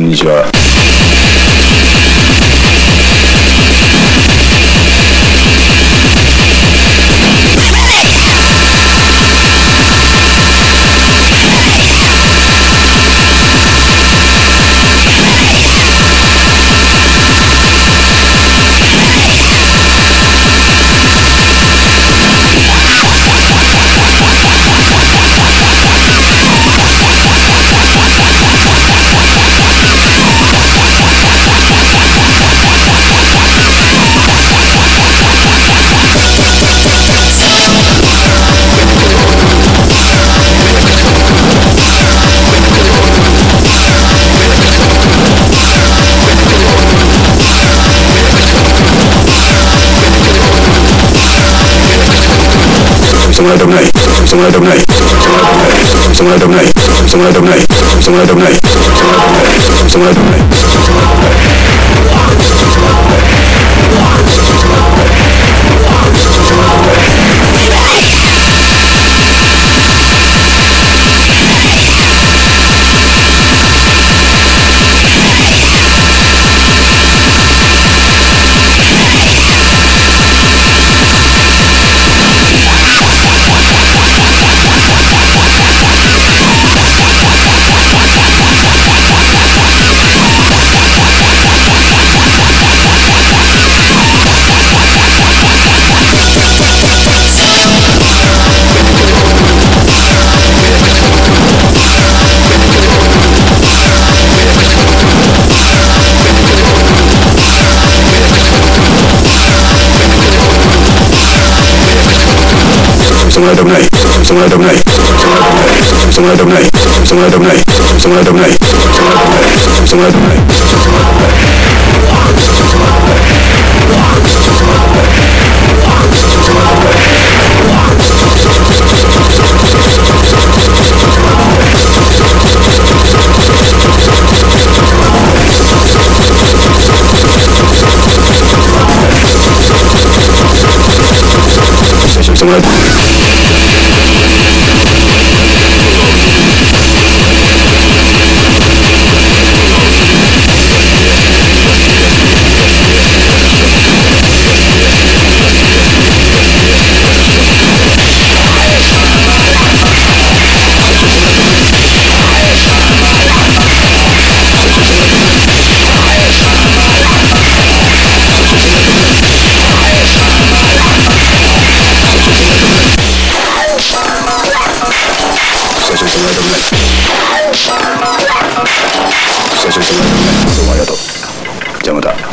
こんにちは。Some other night, Somewhere. 社長とうありがとうじゃまた